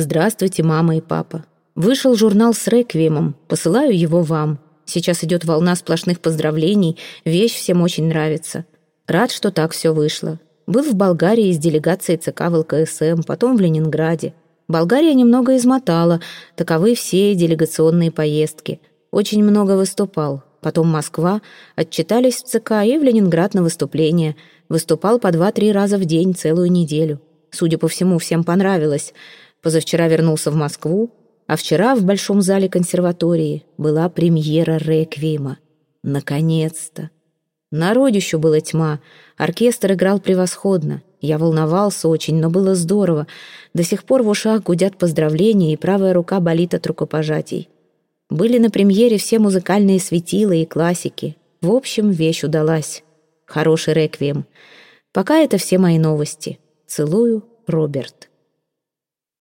Здравствуйте, мама и папа. Вышел журнал с реквиемом, посылаю его вам. Сейчас идет волна сплошных поздравлений, вещь всем очень нравится. Рад, что так все вышло. Был в Болгарии с делегацией ЦК ВЛКСМ, потом в Ленинграде. Болгария немного измотала, таковы все делегационные поездки. Очень много выступал. Потом Москва, отчитались в ЦК и в Ленинград на выступление. Выступал по два-три раза в день целую неделю. Судя по всему, всем понравилось. Позавчера вернулся в Москву, а вчера в Большом зале консерватории была премьера «Реквиема». Наконец-то! Народищу была тьма, оркестр играл превосходно. Я волновался очень, но было здорово. До сих пор в ушах гудят поздравления, и правая рука болит от рукопожатий. Были на премьере все музыкальные светила и классики. В общем, вещь удалась. Хороший реквием. Пока это все мои новости. Целую, Роберт.